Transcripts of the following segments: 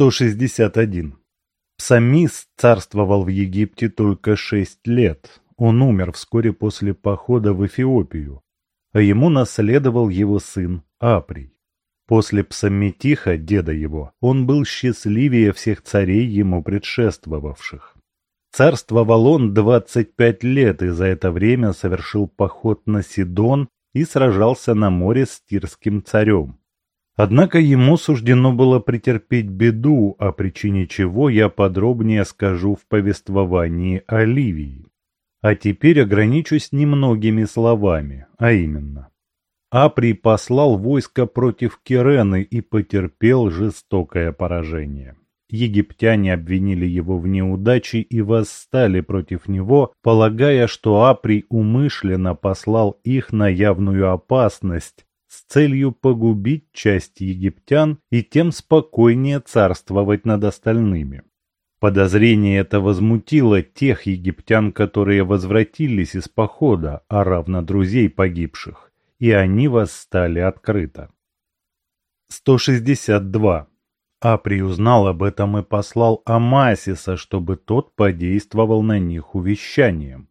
161. Псамис царствовал в Египте только шесть лет. Он умер вскоре после похода в Эфиопию, а ему наследовал его сын Априй. После Псамметиха, деда его, он был счастливее всех царей ему предшествовавших. Царствовал он двадцать пять лет и за это время совершил поход на Сидон и сражался на море с тирским царем. Однако ему суждено было претерпеть беду, о причине чего я подробнее скажу в повествовании о Ливии. А теперь ограничусь немногими словами, а именно. Априй послал войско против Кирены и потерпел жестокое поражение. Египтяне обвинили его в неудаче и восстали против него, полагая, что Априй умышленно послал их на явную опасность, с целью погубить часть египтян и тем спокойнее царствовать над остальными. Подозрение это возмутило тех египтян, которые возвратились из похода, а равно друзей погибших, и они восстали открыто. 162. Апри узнал об этом и послал Амасиса, чтобы тот подействовал на них увещанием.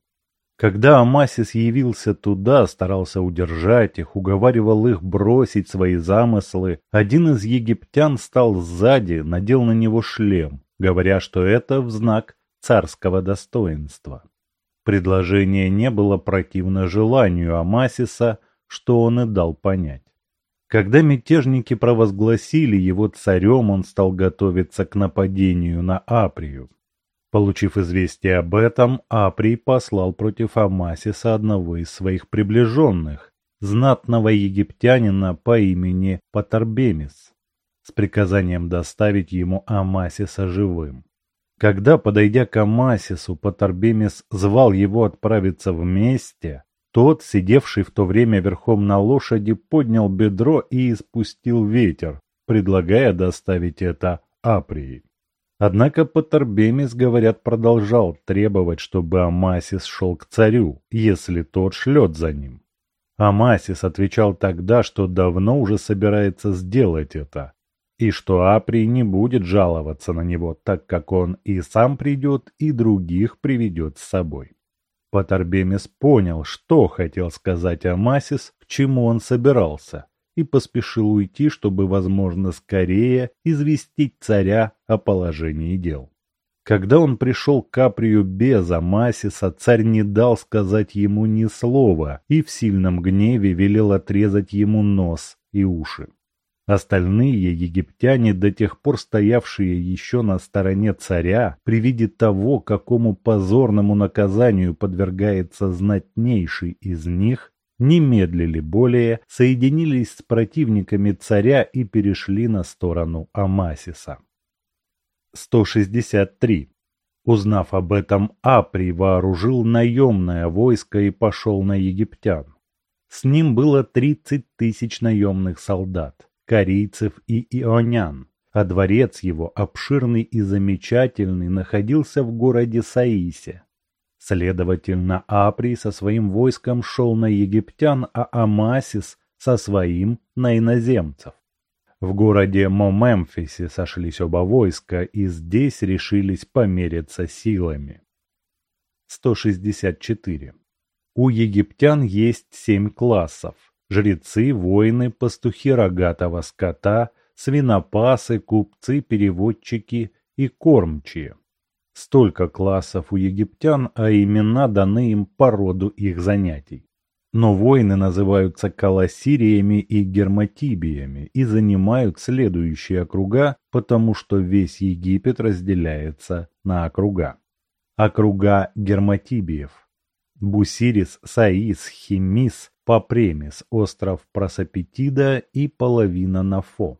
Когда Амасис явился туда, старался удержать их, уговаривал их бросить свои замыслы, один из египтян стал сзади, надел на него шлем, говоря, что это в знак царского достоинства. Предложение не было противно желанию Амасиса, что он и дал понять. Когда мятежники провозгласили его царем, он стал готовиться к нападению на Априю. Получив известие об этом, Априй послал против Амасиса одного из своих приближенных, знатного египтянина по имени Патарбемис, с приказанием доставить ему Амасиса живым. Когда, подойдя к Амасису, Патарбемис звал его отправиться вместе, тот, сидевший в то время верхом на лошади, поднял бедро и испустил ветер, предлагая доставить это Априи. Однако Патербемис, говорят, продолжал требовать, чтобы Амасис шел к царю, если тот шлет за ним. Амасис отвечал тогда, что давно уже собирается сделать это, и что Априй не будет жаловаться на него, так как он и сам придет, и других приведет с собой. Патербемис понял, что хотел сказать Амасис, к чему он собирался, и поспешил уйти, чтобы, возможно, скорее известить царя о положении дел. Когда он пришел к Каприю без Амасиса, царь не дал сказать ему ни слова и в сильном гневе велел отрезать ему нос и уши. Остальные египтяне, до тех пор стоявшие еще на стороне царя, при виде того, какому позорному наказанию подвергается знатнейший из них, не медлили более, соединились с противниками царя и перешли на сторону Амасиса. 163. Узнав об этом, Априй вооружил наемное войско и пошел на египтян. С ним было 30 тысяч наемных солдат, корейцев и ионян, а дворец его, обширный и замечательный, находился в городе Саисе. Следовательно, Априй со своим войском шел на египтян, а Амасис со своим на иноземцев. В городе Момемфисе сошлись оба войска, и здесь решились помериться силами. 164. У египтян есть семь классов. Жрецы, воины, пастухи рогатого скота, свинопасы, купцы, переводчики и кормчие. Столько классов у египтян, а имена даны им по роду их занятий. Но воины называются каласириями и герматибиями и занимают следующие округа, потому что весь Египет разделяется на округа. Округа герматибиев. Бусирис, Саис, Химис, Папремис, остров Просопетида и половина Нафо.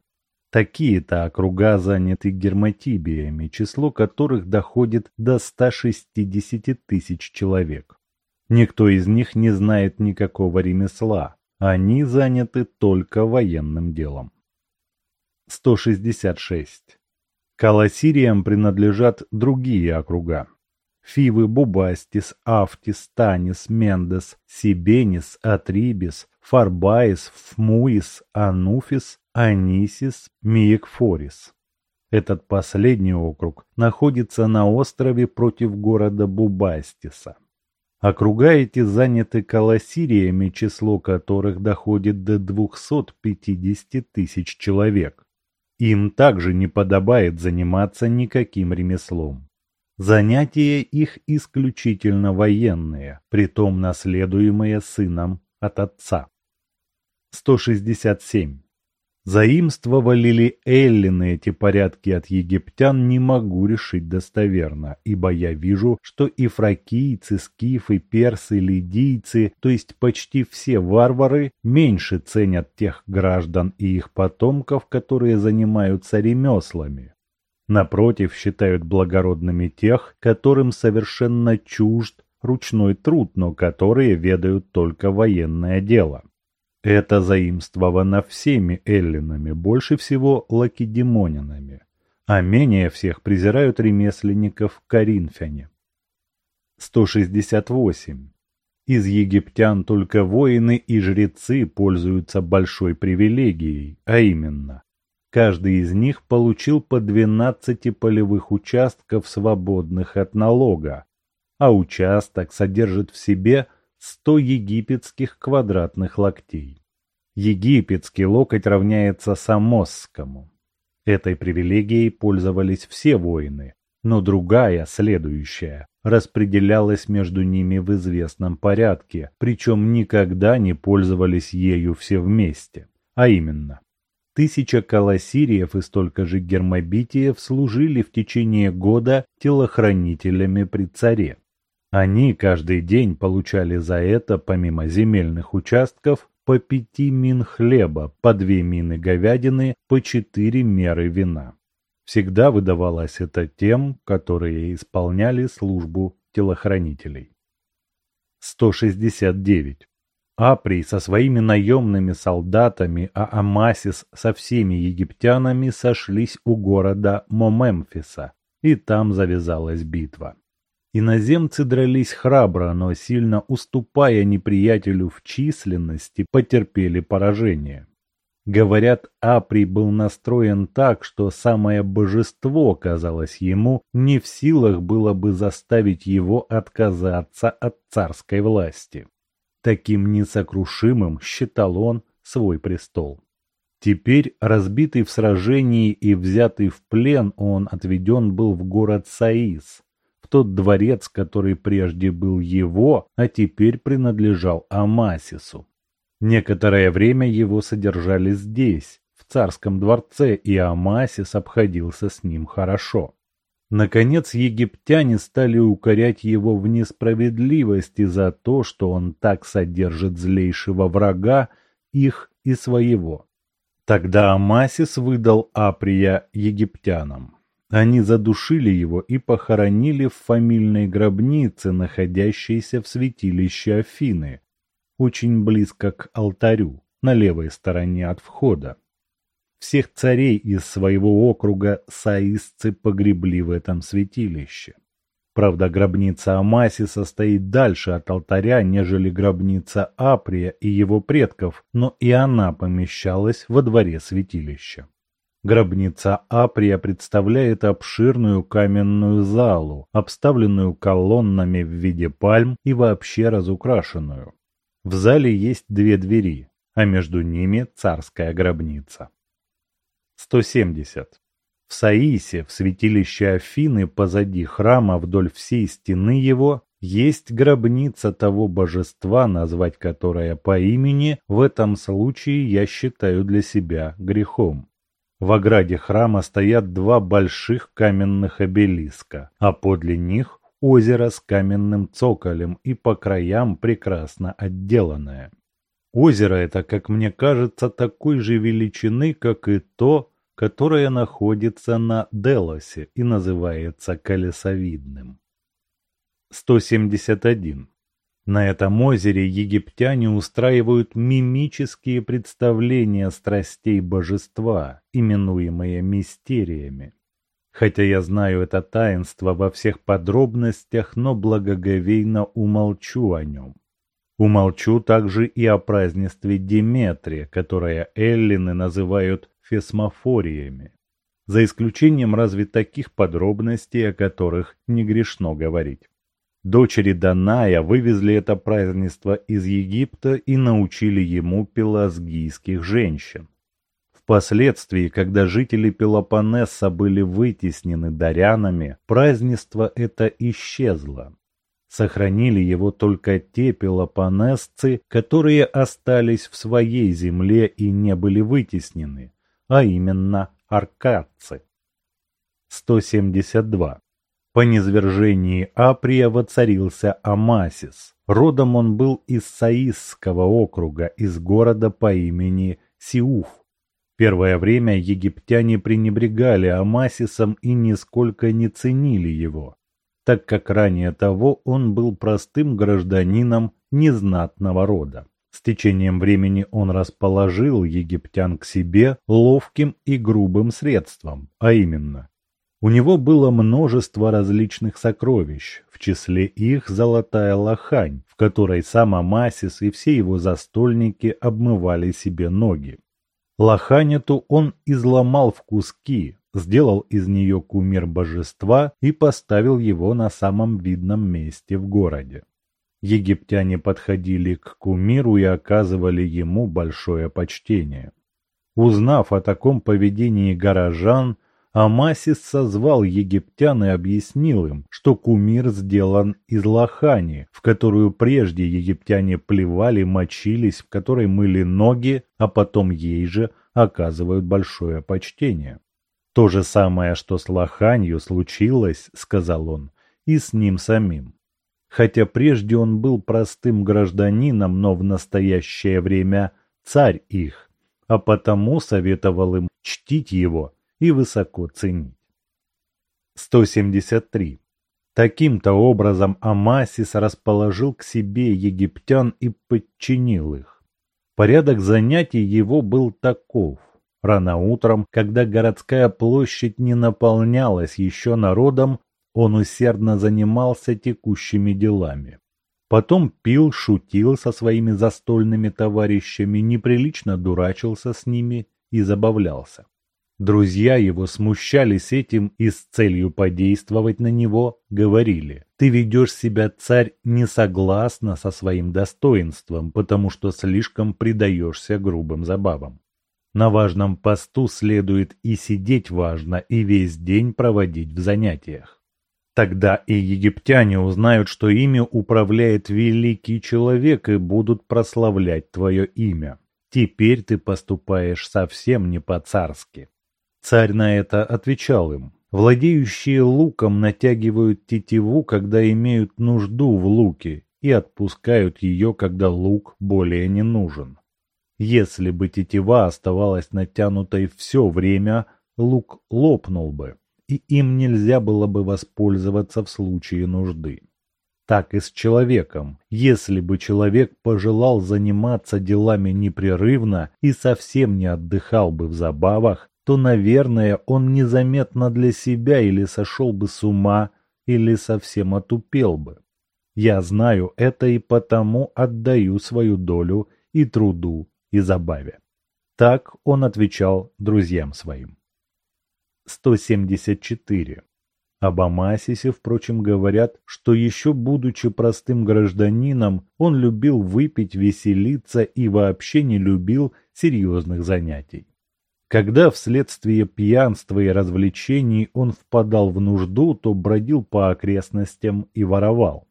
Такие-то округа заняты герматибиями, число которых доходит до 160 тысяч человек. Никто из них не знает никакого ремесла, они заняты только военным делом. 166. Каласириям принадлежат другие округа. Фивы, Бубастис, Афтис, Танис, Мендес, Сибенис, Атрибис, Фарбаис, Фмуис, Ануфис, Анисис, Миекфорис. Этот последний округ находится на острове против города Бубастиса. Округа эти заняты колосириями, число которых доходит до 250 тысяч человек. Им также не подобает заниматься никаким ремеслом. Занятия их исключительно военные, притом наследуемые сыном от отца. 167. Заимствовали ли эллины эти порядки от египтян, не могу решить достоверно, ибо я вижу, что и фракийцы, скифы, персы, лидийцы, то есть почти все варвары, меньше ценят тех граждан и их потомков, которые занимаются ремеслами. Напротив, считают благородными тех, которым совершенно чужд ручной труд, но которые ведают только военное дело. Это заимствовано всеми эллинами, больше всего лакедемонянами, а менее всех презирают ремесленников коринфяне. 168. Из египтян только воины и жрецы пользуются большой привилегией, а именно, каждый из них получил по 12 полевых участков, свободных от налога, а участок содержит в себе – 100 египетских квадратных локтей. Египетский локоть равняется самосскому. Этой привилегией пользовались все воины, но другая, следующая, распределялась между ними в известном порядке, причем никогда не пользовались ею все вместе. А именно, тысяча колосириев и столько же гермобитиев служили в течение года телохранителями при царе. Они каждый день получали за это, помимо земельных участков, по пяти мин хлеба, по две мины говядины, по четыре меры вина. Всегда выдавалось это тем, которые исполняли службу телохранителей. 169. Априй со своими наемными солдатами, а Амасис со всеми египтянами сошлись у города Момемфиса, и там завязалась битва. Иноземцы дрались храбро, но сильно уступая неприятелю в численности, потерпели поражение. Говорят, Априй был настроен так, что самое божество, казалось ему, не в силах было бы заставить его отказаться от царской власти. Таким несокрушимым считал он свой престол. Теперь, разбитый в сражении и взятый в плен, он отведен был в город Саис, тот дворец, который прежде был его, а теперь принадлежал Амасису. Некоторое время его содержали здесь, в царском дворце, и Амасис обходился с ним хорошо. Наконец египтяне стали укорять его в несправедливости за то, что он так содержит злейшего врага их и своего. Тогда Амасис выдал Априя египтянам. Они задушили его и похоронили в фамильной гробнице, находящейся в святилище Афины, очень близко к алтарю, на левой стороне от входа. Всех царей из своего округа саисцы погребли в этом святилище. Правда, гробница Амаси состоит дальше от алтаря, нежели гробница Априя и его предков, но и она помещалась во дворе святилища. Гробница Априя представляет обширную каменную залу, обставленную колоннами в виде пальм и вообще разукрашенную. В зале есть две двери, а между ними царская гробница. 170. В Саисе, в святилище Афины, позади храма, вдоль всей стены его, есть гробница того божества, назвать которое по имени, в этом случае я считаю для себя грехом. В ограде храма стоят два больших каменных обелиска, а подле них озеро с каменным цоколем и по краям прекрасно отделанное. Озеро это, как мне кажется, такой же величины, как и то, которое находится на Делосе и называется колесовидным. 171. На этом озере египтяне устраивают мимические представления страстей божества, именуемые мистериями. Хотя я знаю это таинство во всех подробностях, но благоговейно умолчу о нем. Умолчу также и о празднестве Деметрия, которое эллины называют фесмофориями. за исключением разве таких подробностей, о которых не грешно говорить. Дочери Даная вывезли это празднество из Египта и научили ему пелазгийских женщин. Впоследствии, когда жители Пелопоннеса были вытеснены дарянами, празднество это исчезло. Сохранили его только те пелопонесцы, которые остались в своей земле и не были вытеснены, а именно аркадцы. 172. По низвержении Априя воцарился Амасис. Родом он был из Саисского округа, из города по имени Сиуф. Первое время египтяне пренебрегали Амасисом и нисколько не ценили его так как ранее того он был простым гражданином незнатного рода. С течением времени он расположил египтян к себе ловким и грубым средством, а именно, у него было множество различных сокровищ, в числе их золотая лохань, в которой сам Амасис и все его застольники обмывали себе ноги. Лохань эту он изломал в куски, сделал из нее кумир божества и поставил его на самом видном месте в городе. Египтяне подходили к кумиру и оказывали ему большое почтение. Узнав о таком поведении горожан, Амасис созвал египтян и объяснил им, что кумир сделан из лохани, в которую прежде египтяне плевали, мочились, в которой мыли ноги, а потом ей же оказывают большое почтение. То же самое, что с Лоханью случилось, сказал он, и с ним самим. Хотя прежде он был простым гражданином, но в настоящее время царь их, а потому советовал им чтить его и высоко ценить. 173. Таким-то образом Амасис расположил к себе египтян и подчинил их. Порядок занятий его был таков. Рано утром, когда городская площадь не наполнялась еще народом, он усердно занимался текущими делами. Потом пил, шутил со своими застольными товарищами, неприлично дурачился с ними и забавлялся. Друзья его смущались этим и с целью подействовать на него говорили «Ты ведешь себя, царь, не согласно со своим достоинством, потому что слишком предаешься грубым забавам». На важном посту следует и сидеть важно, и весь день проводить в занятиях. Тогда и египтяне узнают, что ими управляет великий человек и будут прославлять твое имя. Теперь ты поступаешь совсем не по-царски. Царь на это отвечал им. Владеющие луком натягивают тетиву, когда имеют нужду в луке, и отпускают ее, когда лук более не нужен. Если бы тетива оставалась натянутой все время, лук лопнул бы, и им нельзя было бы воспользоваться в случае нужды. Так и с человеком. Если бы человек пожелал заниматься делами непрерывно и совсем не отдыхал бы в забавах, то, наверное, он незаметно для себя или сошел бы с ума, или совсем отупел бы. Я знаю это и потому отдаю свою долю и труду и забаве. Так он отвечал друзьям своим. 174. Об Амасисе, впрочем, говорят, что еще будучи простым гражданином, он любил выпить, веселиться и вообще не любил серьезных занятий. Когда вследствие пьянства и развлечений он впадал в нужду, то бродил по окрестностям и воровал.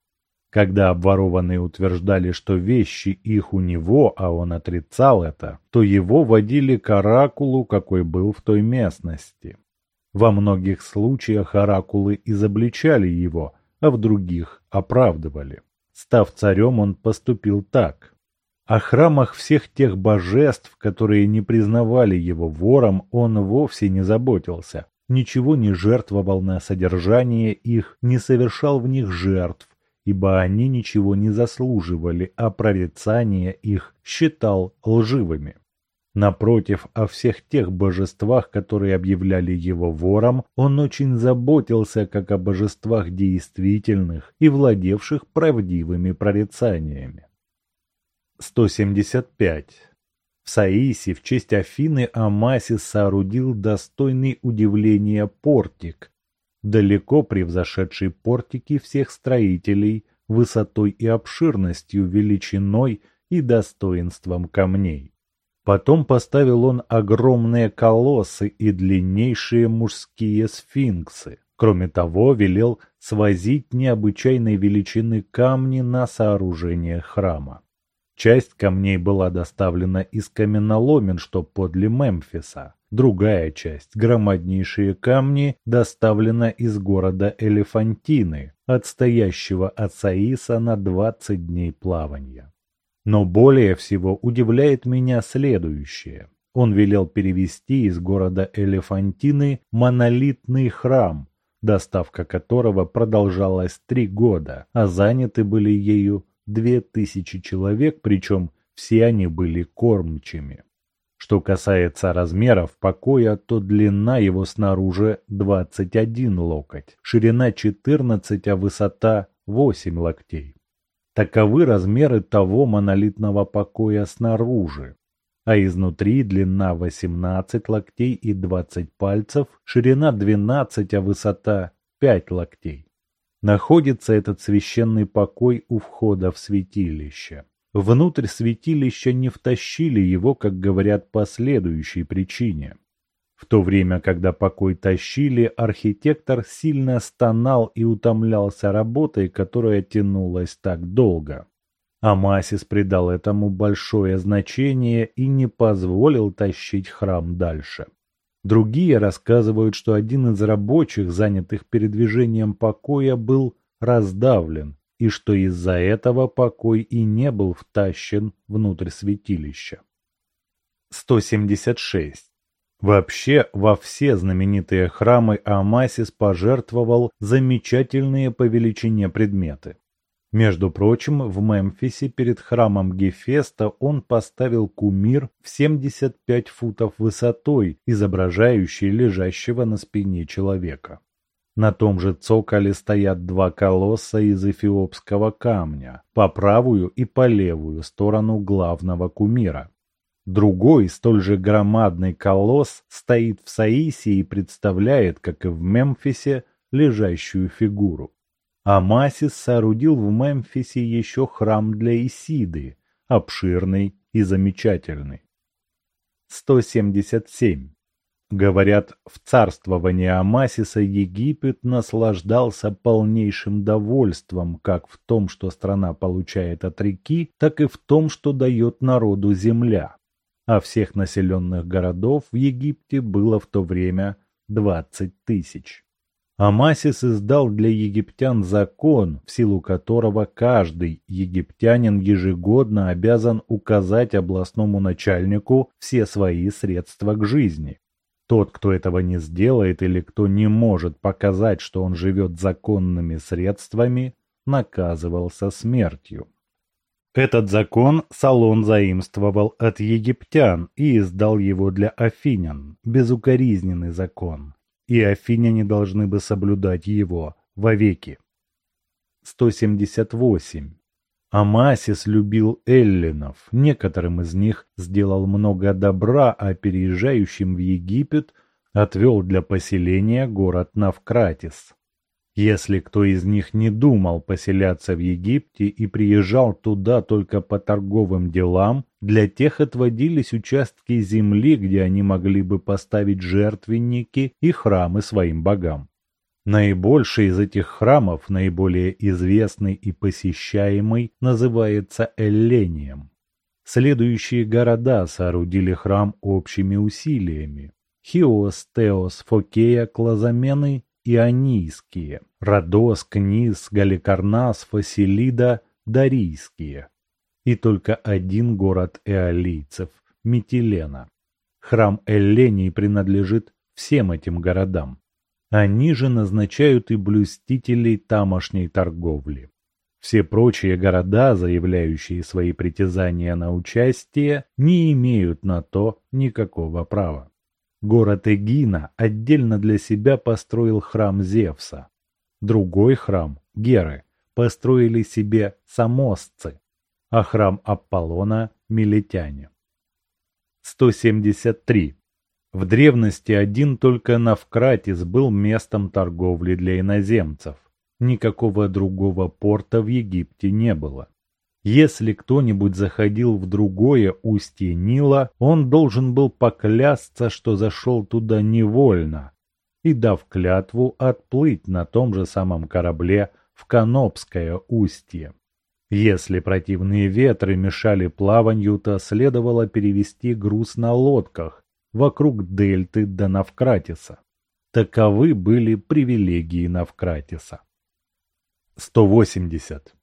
Когда обворованные утверждали, что вещи их у него, а он отрицал это, то его водили к оракулу, какой был в той местности. Во многих случаях оракулы изобличали его, а в других оправдывали. Став царем, он поступил так. О храмах всех тех божеств, которые не признавали его вором, он вовсе не заботился, ничего не жертвовал на содержание их, не совершал в них жертв, ибо они ничего не заслуживали, а прорицание их считал лживыми. Напротив, о всех тех божествах, которые объявляли его вором, он очень заботился как о божествах действительных и владевших правдивыми прорицаниями. 175. В Саисе в честь Афины Амасис соорудил достойный удивления портик, далеко превзошедший портики всех строителей высотой и обширностью, величиной и достоинством камней. Потом поставил он огромные колоссы и длиннейшие мужские сфинксы. Кроме того, велел свозить необычайной величины камни на сооружение храма. Часть камней была доставлена из каменоломен, что подле Мемфиса. Другая часть, громаднейшие камни, доставлена из города Элефантины, отстоящего от Саиса на 20 дней плавания. Но более всего удивляет меня следующее. Он велел перевести из города Элефантины монолитный храм, доставка которого продолжалась три года, а заняты были ею две тысячи человек, причем все они были кормчими. Что касается размеров покоя, то длина его снаружи 21 локоть, ширина 14, а высота 8 локтей. Таковы размеры того монолитного покоя снаружи, а изнутри длина 18 локтей и 20 пальцев, ширина 12, а высота 5 локтей. Находится этот священный покой у входа в святилище. Внутрь святилища не втащили его, как говорят, по следующей причине. В то время, когда покой тащили, архитектор сильно стонал и утомлялся работой, которая тянулась так долго. Амасис придал этому большое значение и не позволил тащить храм дальше. Другие рассказывают, что один из рабочих, занятых передвижением покоя, был раздавлен, и что из-за этого покой и не был втащен внутрь святилища. 176. Вообще, во все знаменитые храмы Амасис пожертвовал замечательные по величине предметы. Между прочим, в Мемфисе перед храмом Гефеста он поставил кумир в 75 футов высотой, изображающий лежащего на спине человека. На том же цоколе стоят два колосса из эфиопского камня, по правую и по левую сторону главного кумира. Другой, столь же громадный колосс стоит в Саисе и представляет, как и в Мемфисе, лежащую фигуру. Амасис соорудил в Мемфисе еще храм для Исиды, обширный и замечательный. 177. Говорят, в царствовании Амасиса Египет наслаждался полнейшим довольством как в том, что страна получает от реки, так и в том, что дает народу земля. А всех населенных городов в Египте было в то время двадцать тысяч. Амасис издал для египтян закон, в силу которого каждый египтянин ежегодно обязан указать областному начальнику все свои средства к жизни. Тот, кто этого не сделает или кто не может показать, что он живет законными средствами, наказывался смертью. Этот закон Салон заимствовал от египтян и издал его для афинян, безукоризненный закон, и афиняне должны бы соблюдать его вовеки. 178. Амасис любил эллинов, некоторым из них сделал много добра, а переезжающим в Египет отвел для поселения город Навкратис. Если кто из них не думал поселяться в Египте и приезжал туда только по торговым делам, для тех отводились участки земли, где они могли бы поставить жертвенники и храмы своим богам. Наибольший из этих храмов, наиболее известный и посещаемый, называется Эллением. Следующие города соорудили храм общими усилиями. Хиос, Теос, Фокея, Клазамены Анийские, Родос, Книс, Галикарнас, Фасилида, Дарийские. И только один город эолийцев – Митилена. Храм Эллений принадлежит всем этим городам. Они же назначают и блюстителей тамошней торговли. Все прочие города, заявляющие свои притязания на участие, не имеют на то никакого права. Город Эгина отдельно для себя построил храм Зевса. Другой храм, Геры, построили себе самосцы, а храм Аполлона – милетяне. 173. В древности один только Навкратис был местом торговли для иноземцев. Никакого другого порта в Египте не было. Если кто-нибудь заходил в другое устье Нила, он должен был поклясться, что зашел туда невольно, и, дав клятву, отплыть на том же самом корабле в Канопское устье. Если противные ветры мешали плаванию, то следовало перевести груз на лодках вокруг дельты до Навкратиса. Таковы были привилегии Навкратиса. 180.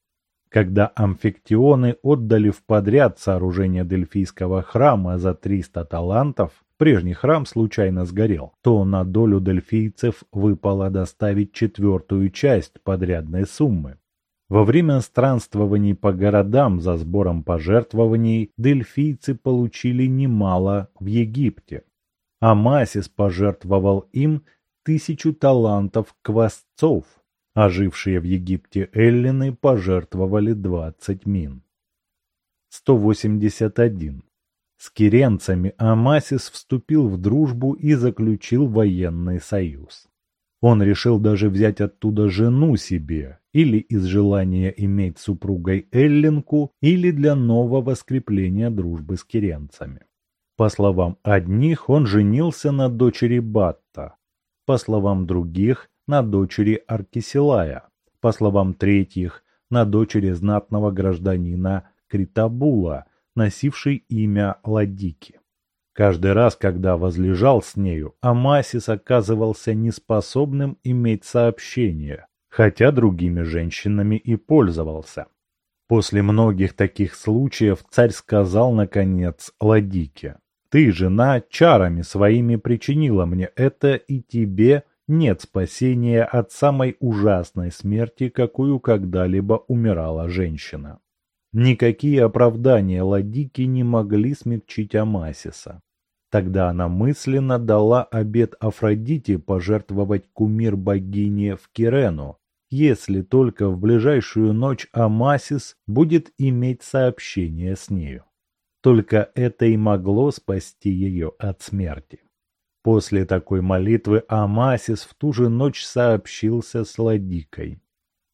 Когда амфиктионы отдали в подряд сооружение Дельфийского храма за 300 талантов, прежний храм случайно сгорел, то на долю дельфийцев выпало доставить четвертую часть подрядной суммы. Во время странствований по городам за сбором пожертвований дельфийцы получили немало в Египте. Амасис пожертвовал им тысячу талантов квасцов, а жившие в Египте эллины пожертвовали двадцать мин. 181. С киренцами Амасис вступил в дружбу и заключил военный союз. Он решил даже взять оттуда жену себе, или из желания иметь супругой Эллинку, или для нового скрепления дружбы с киренцами. По словам одних, он женился на дочери Батта, по словам других, на дочери Аркисилая, по словам третьих, на дочери знатного гражданина Критабула, носившей имя Ладики. Каждый раз, когда возлежал с нею, Амасис оказывался неспособным иметь сообщение, хотя другими женщинами и пользовался. После многих таких случаев царь сказал, наконец, Ладике, «Ты, жена, чарами своими причинила мне это, и тебе нет спасения от самой ужасной смерти, какую когда-либо умирала женщина». Никакие оправдания Ладики не могли смягчить Амасиса. Тогда она мысленно дала обет Афродите пожертвовать кумир богини в Кирену, если только в ближайшую ночь Амасис будет иметь сообщение с нею. Только это и могло спасти ее от смерти. После такой молитвы Амасис в ту же ночь сообщился с Ладикой.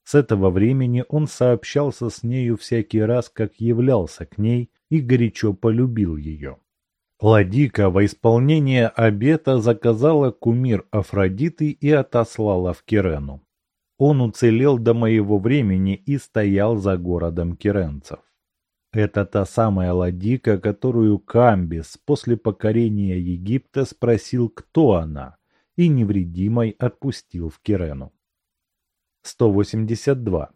С этого времени он сообщался с нею всякий раз, как являлся к ней и горячо полюбил ее. Ладика во исполнение обета заказала кумир Афродиты и отослала в Кирену. Он уцелел до моего времени и стоял за городом киренцев. Это та самая Ладика, которую Камбис после покорения Египта спросил, кто она, и невредимой отпустил в Кирену. 182.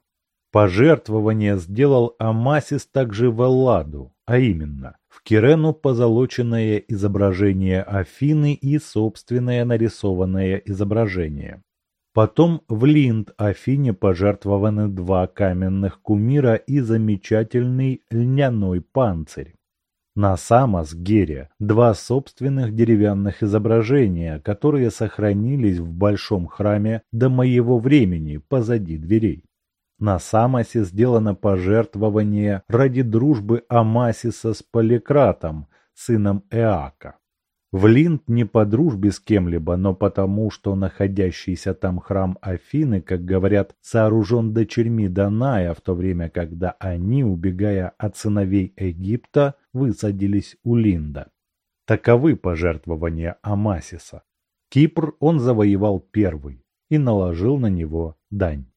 Пожертвование сделал Амасис также в Элладу, а именно в Кирену позолоченное изображение Афины и собственное нарисованное изображение. Потом в Линд Афине пожертвованы два каменных кумира и замечательный льняной панцирь. На Самос-Гере два собственных деревянных изображения, которые сохранились в большом храме до моего времени позади дверей. На Самосе сделано пожертвование ради дружбы Амасиса с Поликратом, сыном Эака. В Линд не по дружбе с кем-либо, но потому, что находящийся там храм Афины, как говорят, сооружен дочерьми Даная, в то время, когда они, убегая от сыновей Египта, высадились у Линда. Таковы пожертвования Амасиса. Кипр он завоевал первый и наложил на него дань.